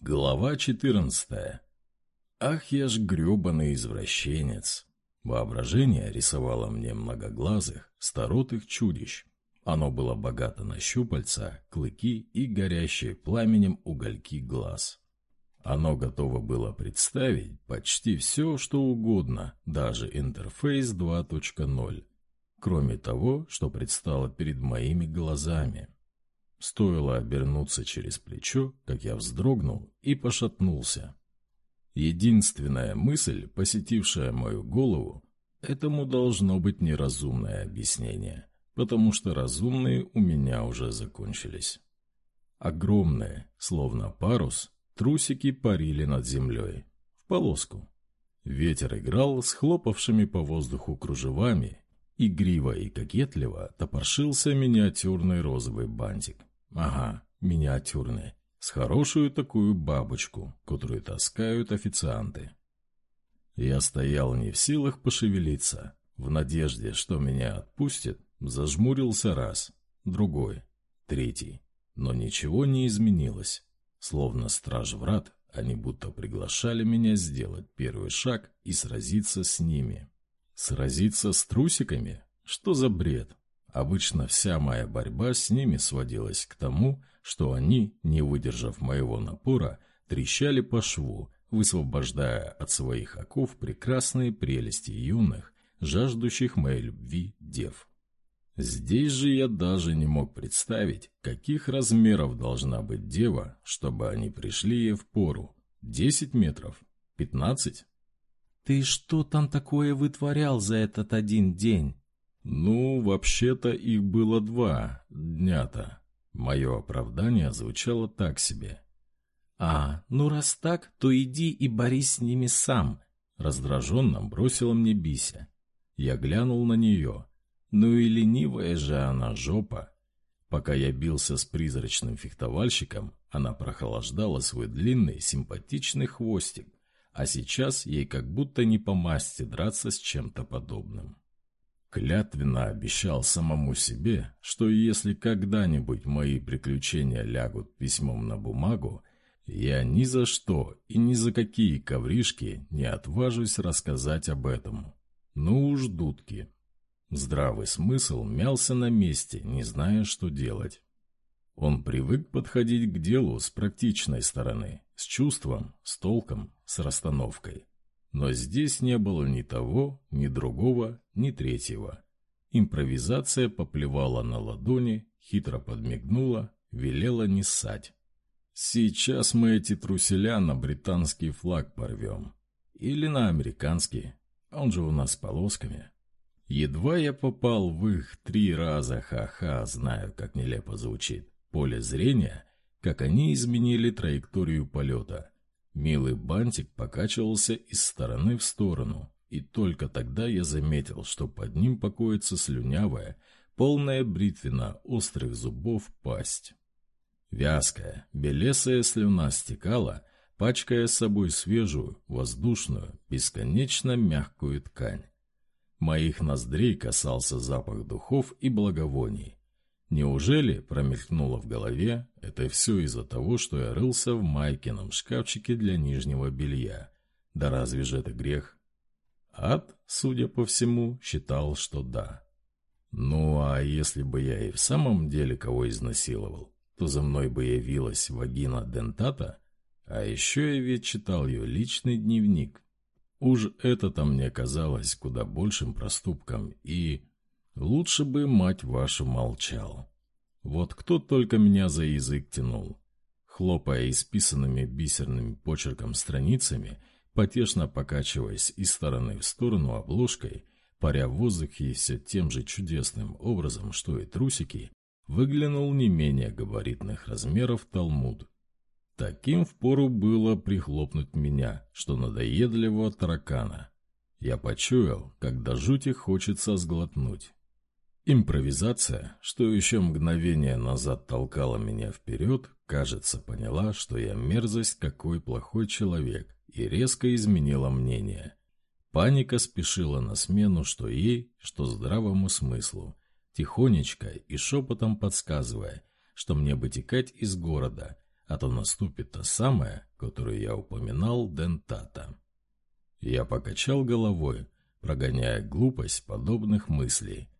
Глава 14. Ах, я ж грёбаный извращенец. Воображение рисовало мне многоглазых, старотых чудищ. Оно было богато на щупальца, клыки и горящие пламенем угольки глаз. Оно готово было представить почти все, что угодно, даже интерфейс 2.0, кроме того, что предстало перед моими глазами. Стоило обернуться через плечо, как я вздрогнул и пошатнулся. Единственная мысль, посетившая мою голову, этому должно быть неразумное объяснение, потому что разумные у меня уже закончились. Огромные, словно парус, трусики парили над землей, в полоску. Ветер играл с хлопавшими по воздуху кружевами, игриво и кокетливо топоршился миниатюрный розовый бантик. Ага, миниатюрные. С хорошую такую бабочку, которую таскают официанты. Я стоял не в силах пошевелиться, в надежде, что меня отпустит, зажмурился раз, другой, третий. Но ничего не изменилось. Словно страж врат, они будто приглашали меня сделать первый шаг и сразиться с ними. Сразиться с трусиками? Что за бред? Обычно вся моя борьба с ними сводилась к тому, что они, не выдержав моего напора, трещали по шву, высвобождая от своих оков прекрасные прелести юных, жаждущих моей любви дев. Здесь же я даже не мог представить, каких размеров должна быть дева, чтобы они пришли ей в пору. Десять метров? Пятнадцать? «Ты что там такое вытворял за этот один день?» «Ну, вообще-то их было два дня-то». Мое оправдание звучало так себе. «А, ну раз так, то иди и борись с ними сам», — раздраженно бросила мне Бися. Я глянул на нее. Ну и ленивая же она жопа. Пока я бился с призрачным фехтовальщиком, она прохлаждала свой длинный симпатичный хвостик, а сейчас ей как будто не по масти драться с чем-то подобным. Клятвенно обещал самому себе, что если когда-нибудь мои приключения лягут письмом на бумагу, я ни за что и ни за какие ковришки не отважусь рассказать об этом. Ну уж дудки. Здравый смысл мялся на месте, не зная, что делать. Он привык подходить к делу с практичной стороны, с чувством, с толком, с расстановкой. Но здесь не было ни того, ни другого, ни третьего. Импровизация поплевала на ладони, хитро подмигнула, велела не ссать. Сейчас мы эти труселя на британский флаг порвем. Или на американский. Он же у нас полосками. Едва я попал в их три раза ха-ха, знаю, как нелепо звучит, поле зрения, как они изменили траекторию полета. Милый бантик покачивался из стороны в сторону, и только тогда я заметил, что под ним покоится слюнявая, полная бритвена острых зубов пасть. Вязкая, белесая слюна стекала, пачкая с собой свежую, воздушную, бесконечно мягкую ткань. Моих ноздрей касался запах духов и благовоний. Неужели, промелькнуло в голове, это все из-за того, что я рылся в Майкином шкафчике для нижнего белья? Да разве же это грех? Ад, судя по всему, считал, что да. Ну а если бы я и в самом деле кого изнасиловал, то за мной бы явилась вагина Дентата, а еще я ведь читал ее личный дневник. Уж это-то мне казалось куда большим проступком, и... Лучше бы, мать вашу, молчал. Вот кто только меня за язык тянул. Хлопая исписанными бисерным почерком страницами, потешно покачиваясь из стороны в сторону обложкой, паря в воздухе все тем же чудесным образом, что и трусики, выглянул не менее габаритных размеров Талмуд. Таким впору было прихлопнуть меня, что надоедливого таракана. Я почуял, когда жути хочется сглотнуть. Импровизация, что еще мгновение назад толкала меня вперед, кажется, поняла, что я мерзость какой плохой человек, и резко изменила мнение. Паника спешила на смену что ей, что здравому смыслу, тихонечко и шепотом подсказывая, что мне бы из города, а то наступит та самая, которую я упоминал Дентата. Я покачал головой, прогоняя глупость подобных мыслей.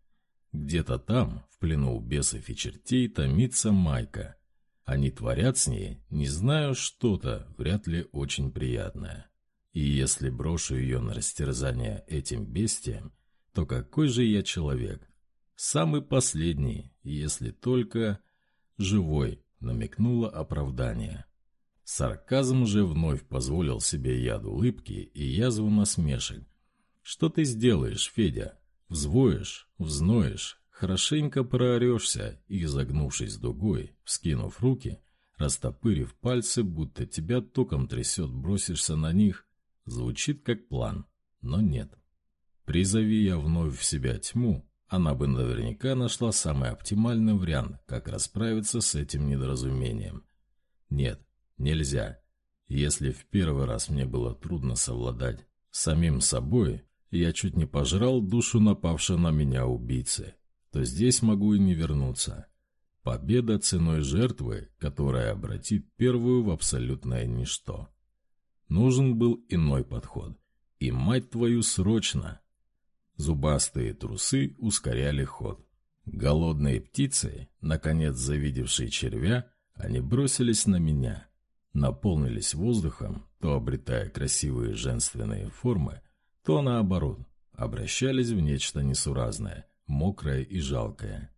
Где-то там, в плену бесов и чертей, томится Майка. Они творят с ней, не знаю, что-то, вряд ли очень приятное. И если брошу ее на растерзание этим бестиям, то какой же я человек? Самый последний, если только живой, намекнуло оправдание. Сарказм же вновь позволил себе яд улыбки и язву насмешек. «Что ты сделаешь, Федя? Взвоешь, взноешь, хорошенько проорешься и, загнувшись дугой, вскинув руки, растопырив пальцы, будто тебя током трясет, бросишься на них, звучит как план, но нет. Призови я вновь в себя тьму, она бы наверняка нашла самый оптимальный вариант, как расправиться с этим недоразумением. Нет, Нельзя. Если в первый раз мне было трудно совладать самим собой, я чуть не пожрал душу напавшей на меня убийцы, то здесь могу и не вернуться. Победа ценой жертвы, которая обратит первую в абсолютное ничто. Нужен был иной подход. И, мать твою, срочно! Зубастые трусы ускоряли ход. Голодные птицы, наконец завидевшие червя, они бросились на меня — наполнились воздухом, то обретая красивые женственные формы, то наоборот, обращались в нечто несуразное, мокрое и жалкое.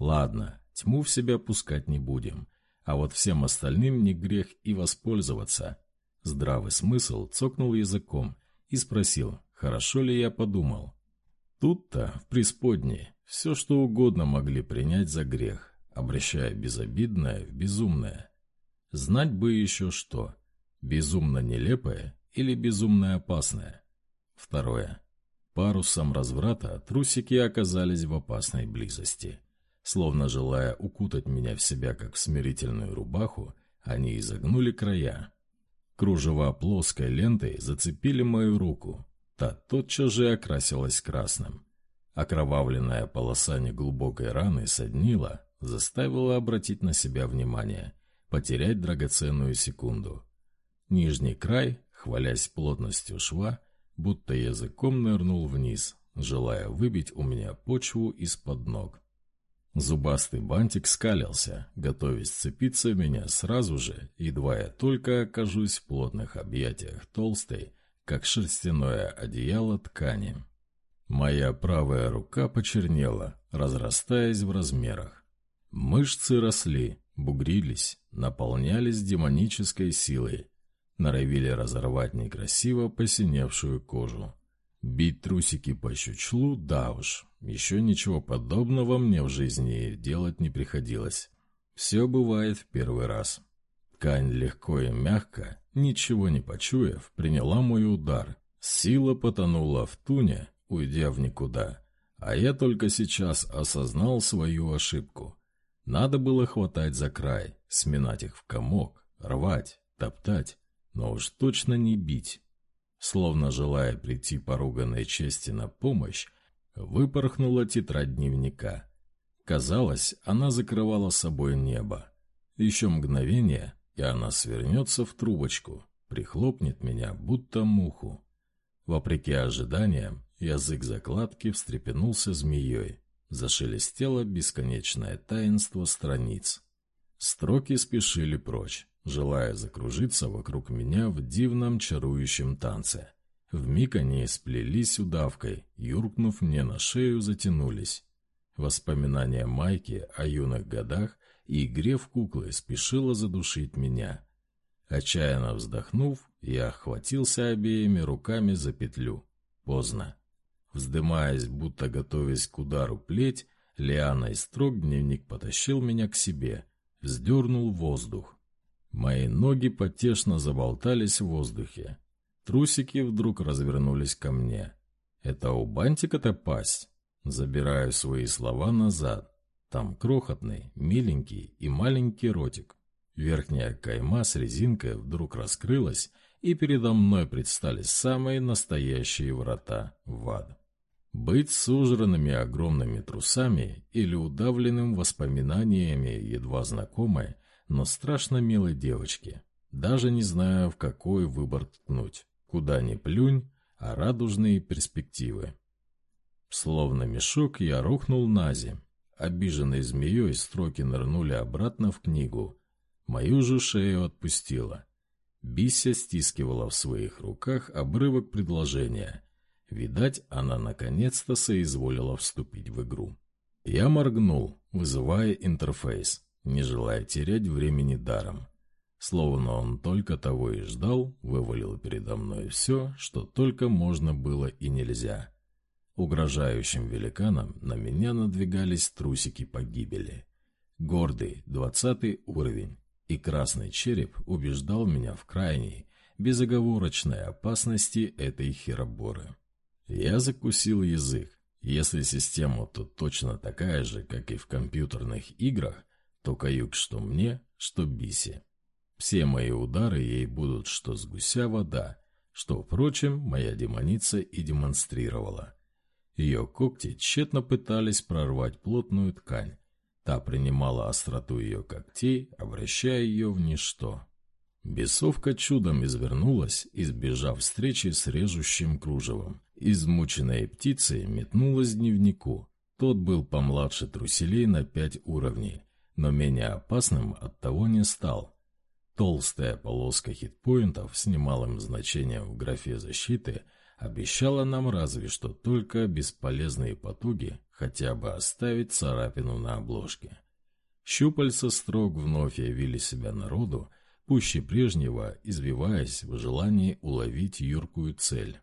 Ладно, тьму в себя пускать не будем, а вот всем остальным не грех и воспользоваться. Здравый смысл цокнул языком и спросил, хорошо ли я подумал. Тут-то, в преисподней, все что угодно могли принять за грех, обращая безобидное в безумное. Знать бы еще что. Безумно нелепое или безумно опасное. Второе. Парусом разврата трусики оказались в опасной близости. Словно желая укутать меня в себя, как в смирительную рубаху, они изогнули края. Кружева плоской лентой зацепили мою руку. Та тотчас же окрасилась красным. Окровавленная полоса неглубокой раны соднила, заставила обратить на себя внимание — потерять драгоценную секунду. Нижний край, хвалясь плотностью шва, будто языком нырнул вниз, желая выбить у меня почву из-под ног. Зубастый бантик скалился, готовясь цепиться меня сразу же, едва я только окажусь в плотных объятиях толстой, как шерстяное одеяло ткани. Моя правая рука почернела, разрастаясь в размерах. Мышцы росли, бугрились, наполнялись демонической силой, норовили разорвать некрасиво посиневшую кожу. Бить трусики по щучлу, да уж, еще ничего подобного мне в жизни делать не приходилось. Все бывает в первый раз. Ткань легко и мягко, ничего не почуяв, приняла мой удар. Сила потонула в туне, уйдя в никуда. А я только сейчас осознал свою ошибку. Надо было хватать за край, сминать их в комок, рвать, топтать, но уж точно не бить. Словно желая прийти поруганной чести на помощь, выпорхнула тетрадь дневника. Казалось, она закрывала собой небо. Еще мгновение, и она свернется в трубочку, прихлопнет меня, будто муху. Вопреки ожиданиям, язык закладки встрепенулся змеей. Зашелестело бесконечное таинство страниц. Строки спешили прочь, желая закружиться вокруг меня в дивном чарующем танце. Вмиг они сплелись удавкой, юркнув мне на шею, затянулись. Воспоминания Майки о юных годах и игре в куклы спешило задушить меня. Отчаянно вздохнув, я охватился обеими руками за петлю. Поздно. Вздымаясь, будто готовясь к удару плеть, Лиана из строг дневник потащил меня к себе, вздернул воздух. Мои ноги потешно заболтались в воздухе. Трусики вдруг развернулись ко мне. «Это у бантика-то пасть?» Забираю свои слова назад. Там крохотный, миленький и маленький ротик. Верхняя кайма с резинкой вдруг раскрылась, и передо мной предстали самые настоящие врата в ад. Быть сужранными огромными трусами или удавленным воспоминаниями едва знакомой, но страшно милой девочке. Даже не знаю, в какой выбор ткнуть. Куда ни плюнь, а радужные перспективы. Словно мешок я рухнул на земь. Обиженной змеей строки нырнули обратно в книгу. Мою же шею отпустила. Бися стискивала в своих руках обрывок предложения. Видать, она наконец-то соизволила вступить в игру. Я моргнул, вызывая интерфейс, не желая терять времени даром. Словно он только того и ждал, вывалил передо мной все, что только можно было и нельзя. Угрожающим великаном на меня надвигались трусики погибели. Гордый, двадцатый уровень, и красный череп убеждал меня в крайней, безоговорочной опасности этой хероборы. Я закусил язык. Если система тут точно такая же, как и в компьютерных играх, то каюк что мне, что биси. Все мои удары ей будут что с гуся вода, что, впрочем, моя демоница и демонстрировала. Ее когти тщетно пытались прорвать плотную ткань. Та принимала остроту ее когтей, обращая ее в ничто. Бесовка чудом извернулась, избежав встречи с режущим кружевом. Измученная птицей метнулась к дневнику. Тот был помладше труселей на пять уровней, но менее опасным от того не стал. Толстая полоска хитпоинтов с немалым значением в графе защиты – обещала нам разве что только бесполезные потуги хотя бы оставить царапину на обложке. Щупальца строг вновь явили себя народу, пуще прежнего, извиваясь в желании уловить юркую цель.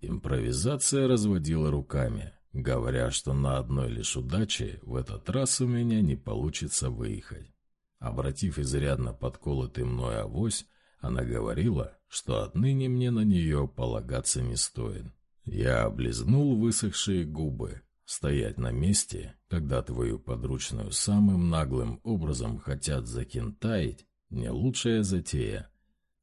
Импровизация разводила руками, говоря, что на одной лишь удаче в этот раз у меня не получится выехать. Обратив изрядно подколотый мной авось, она говорила, что отныне мне на нее полагаться не стоит. Я облизнул высохшие губы. Стоять на месте, когда твою подручную самым наглым образом хотят закентаить, не лучшая затея.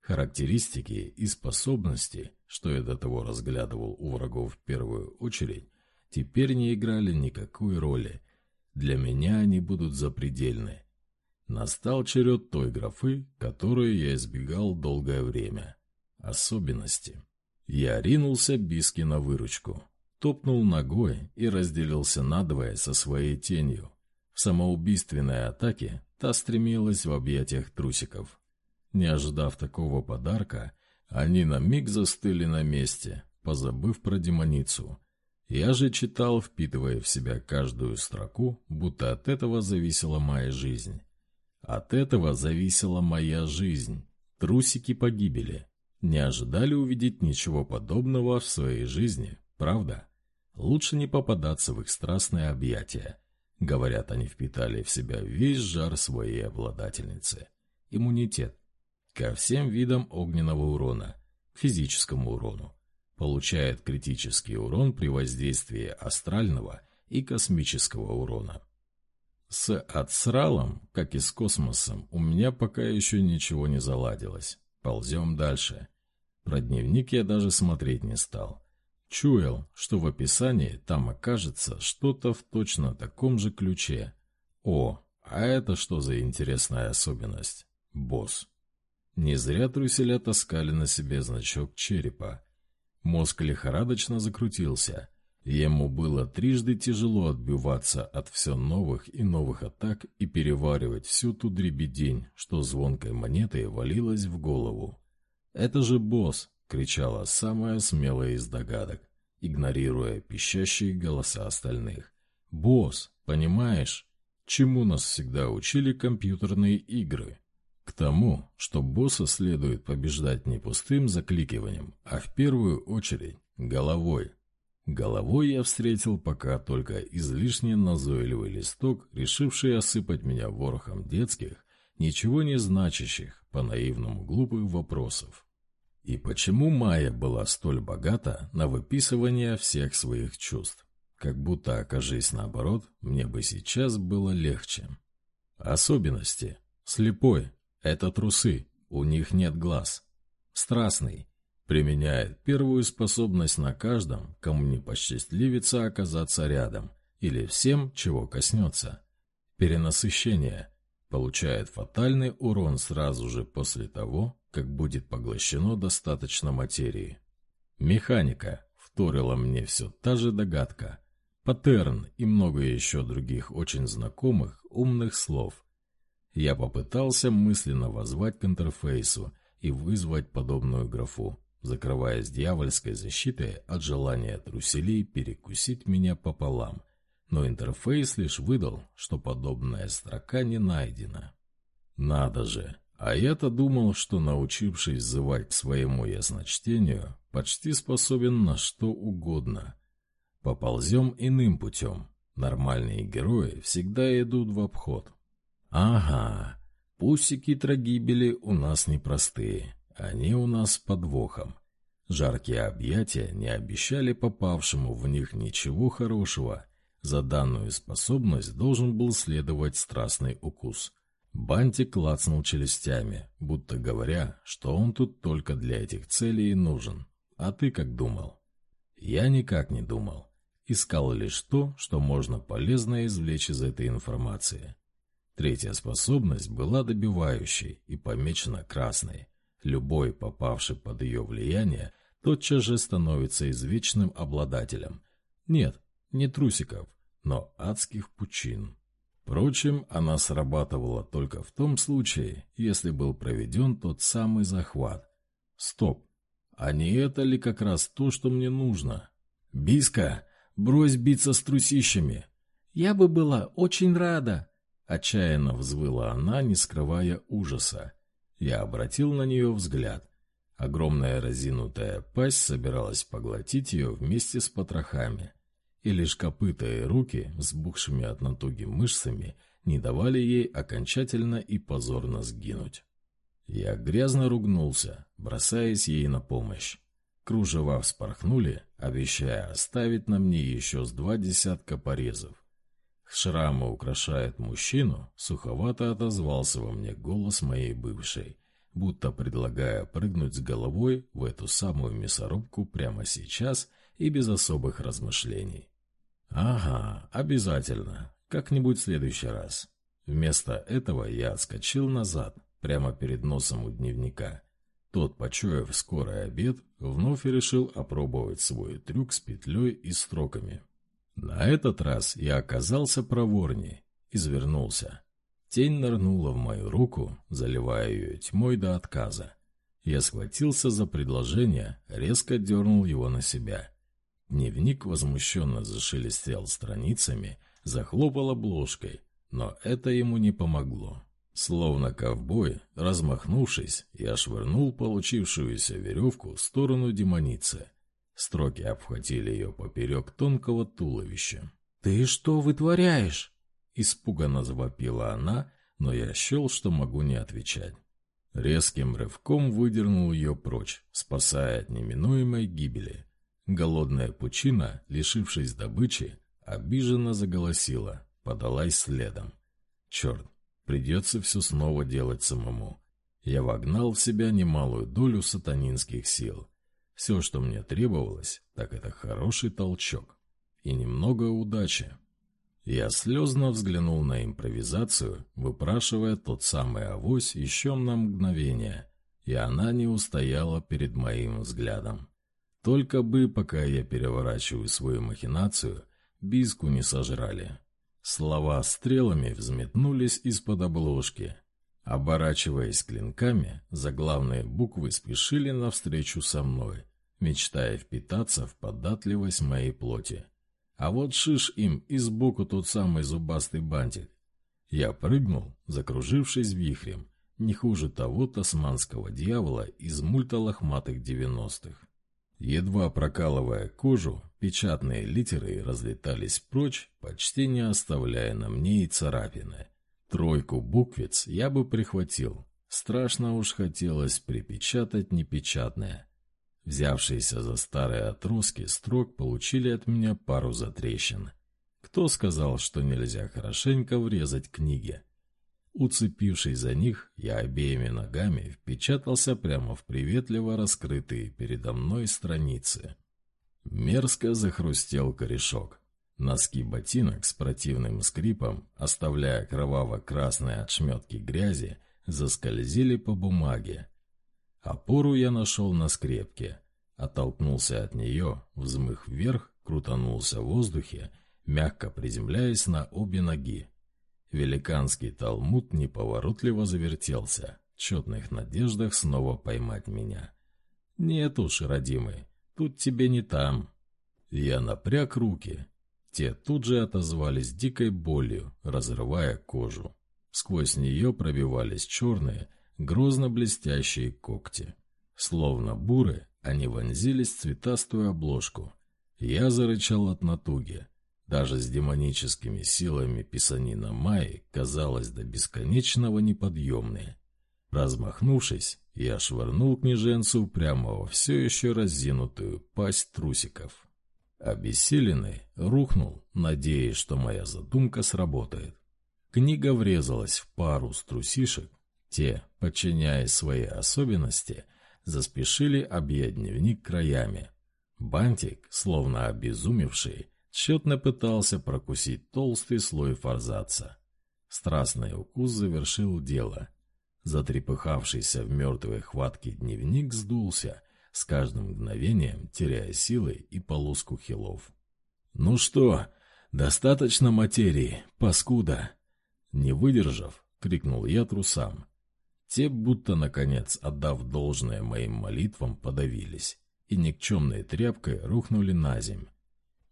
Характеристики и способности, что я до того разглядывал у врагов в первую очередь, теперь не играли никакой роли. Для меня они будут запредельны. Настал черед той графы, которую я избегал долгое время. Особенности. Я ринулся Биски на выручку, топнул ногой и разделился надвое со своей тенью. В самоубийственной атаке та стремилась в объятиях трусиков. Не ожидав такого подарка, они на миг застыли на месте, позабыв про демоницу. Я же читал, впитывая в себя каждую строку, будто от этого зависела моя жизнь. От этого зависела моя жизнь. Трусики погибели. Не ожидали увидеть ничего подобного в своей жизни, правда? Лучше не попадаться в их страстные объятия. Говорят, они впитали в себя весь жар своей обладательницы. Иммунитет. Ко всем видам огненного урона. К физическому урону. Получает критический урон при воздействии астрального и космического урона. С отсралом, как и с космосом, у меня пока еще ничего не заладилось. Ползем дальше. Про дневник я даже смотреть не стал. Чуял, что в описании там окажется что-то в точно таком же ключе. О, а это что за интересная особенность? Босс. Не зря труселя таскали на себе значок черепа. Мозг лихорадочно закрутился — Ему было трижды тяжело отбиваться от все новых и новых атак и переваривать всю ту дребедень, что звонкой монетой валилась в голову. «Это же босс!» — кричала самая смелая из догадок, игнорируя пищащие голоса остальных. «Босс, понимаешь, чему нас всегда учили компьютерные игры?» К тому, что босса следует побеждать не пустым закликиванием, а в первую очередь головой. Головой я встретил пока только излишне назойливый листок, решивший осыпать меня ворохом детских, ничего не значащих, по-наивному глупых вопросов. И почему Майя была столь богата на выписывание всех своих чувств? Как будто, окажись наоборот, мне бы сейчас было легче. Особенности. Слепой. Это трусы. У них нет глаз. Страстный. Применяет первую способность на каждом, кому не посчастливится оказаться рядом, или всем, чего коснется. Перенасыщение. получает фатальный урон сразу же после того, как будет поглощено достаточно материи. Механика вторила мне все та же догадка. Паттерн и много еще других очень знакомых умных слов. Я попытался мысленно возвать к интерфейсу и вызвать подобную графу, закрываясь дьявольской защитой от желания труселей перекусить меня пополам. Но интерфейс лишь выдал, что подобная строка не найдена. Надо же, а я-то думал, что, научившись взывать к своему ясночтению, почти способен на что угодно. Поползем иным путем. Нормальные герои всегда идут в обход. Ага, пусики трагибели у нас непростые. Они у нас с подвохом. Жаркие объятия не обещали попавшему в них ничего хорошего. За данную способность должен был следовать страстный укус. Бантик клацнул челюстями, будто говоря, что он тут только для этих целей и нужен. А ты как думал? Я никак не думал. Искал лишь то, что можно полезно извлечь из этой информации. Третья способность была добивающей и помечена красной. Любой, попавший под ее влияние, тотчас же становится извечным обладателем. Нет, не трусиков, но адских пучин. Впрочем, она срабатывала только в том случае, если был проведен тот самый захват. Стоп, а не это ли как раз то, что мне нужно? Биска, брось биться с трусищами. Я бы была очень рада. Отчаянно взвыла она, не скрывая ужаса. Я обратил на нее взгляд. Огромная разинутая пасть собиралась поглотить ее вместе с потрохами и лишь копыта и руки, сбухшими от натуги мышцами, не давали ей окончательно и позорно сгинуть. Я грязно ругнулся, бросаясь ей на помощь. Кружева вспорхнули, обещая оставить на мне еще с два десятка порезов. Шрамы украшают мужчину, суховато отозвался во мне голос моей бывшей, будто предлагая прыгнуть с головой в эту самую мясорубку прямо сейчас и без особых размышлений. Ага, обязательно. Как-нибудь в следующий раз. Вместо этого я отскочил назад, прямо перед носом у дневника. Тот, почуяв скорый обед, вновь решил опробовать свой трюк с петлей и строками. На этот раз я оказался проворней, извернулся. Тень нырнула в мою руку, заливая ее тьмой до отказа. Я схватился за предложение, резко дернул его на себя. Дневник возмущенно зашелестел страницами, захлопал обложкой, но это ему не помогло. Словно ковбой, размахнувшись, я швырнул получившуюся веревку в сторону демоницы. Строки обхватили ее поперек тонкого туловища. «Ты что вытворяешь?» Испуганно завопила она, но я счел, что могу не отвечать. Резким рывком выдернул ее прочь, спасая от неминуемой гибели. Голодная пучина, лишившись добычи, обиженно заголосила, подалась следом. Черт, придется все снова делать самому. Я вогнал в себя немалую долю сатанинских сил. Все, что мне требовалось, так это хороший толчок и немного удачи. Я слезно взглянул на импровизацию, выпрашивая тот самый авось еще на мгновение, и она не устояла перед моим взглядом. Только бы, пока я переворачиваю свою махинацию, биску не сожрали. Слова стрелами взметнулись из-под обложки. Оборачиваясь клинками, заглавные буквы спешили навстречу со мной, мечтая впитаться в податливость моей плоти. А вот шиш им и сбоку тот самый зубастый бантик. Я прыгнул, закружившись вихрем, не хуже того тасманского дьявола из мульта лохматых девяностых. Едва прокалывая кожу, печатные литеры разлетались прочь, почти не оставляя на мне и царапины. Тройку буквиц я бы прихватил. Страшно уж хотелось припечатать непечатное. Взявшиеся за старые отростки строк получили от меня пару затрещин. Кто сказал, что нельзя хорошенько врезать книги? Уцепившись за них, я обеими ногами впечатался прямо в приветливо раскрытые передо мной страницы. Мерзко захрустел корешок. Носки ботинок с противным скрипом, оставляя кроваво-красные отшметки грязи, заскользили по бумаге. Опору я нашел на скрепке, оттолкнулся от нее, взмых вверх, крутанулся в воздухе, мягко приземляясь на обе ноги. Великанский талмуд неповоротливо завертелся, в четных надеждах снова поймать меня. «Нет уж, родимый, тут тебе не там». Я напряг руки, те тут же отозвались дикой болью, разрывая кожу. Сквозь нее пробивались черные, грозно блестящие когти. Словно буры, они вонзились в цветастую обложку. Я зарычал от натуги. Даже с демоническими силами писанина Майи казалось до бесконечного неподъемной. Размахнувшись, я швырнул княженцу прямо во все еще разинутую пасть трусиков. Обессиленный, рухнул, надеясь, что моя задумка сработает. Книга врезалась в пару струсишек. Те, подчиняясь своей особенности, заспешили объять дневник краями. Бантик, словно обезумевший, тщетно пытался прокусить толстый слой форзаца. Страстный укус завершил дело. Затрепыхавшийся в мертвой хватке дневник сдулся, с каждым мгновением теряя силы и полоску хилов. «Ну что, достаточно материи, паскуда!» Не выдержав, крикнул я трусам. Те, будто наконец, отдав должное моим молитвам, подавились и никчемной тряпкой рухнули на земь.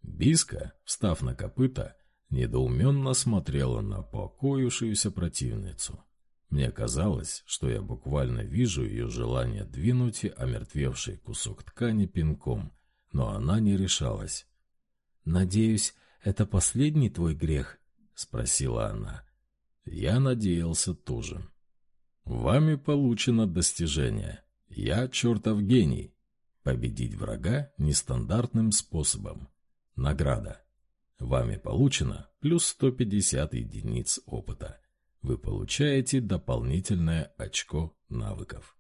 Биска, встав на копыта, недоуменно смотрела на покоившуюся противницу. Мне казалось, что я буквально вижу ее желание двинуть омертвевший кусок ткани пинком, но она не решалась. «Надеюсь, это последний твой грех?» — спросила она. Я надеялся тоже. «Вами получено достижение. Я чертов гений. Победить врага нестандартным способом. Награда. Вами получено плюс 150 единиц опыта вы получаете дополнительное очко навыков.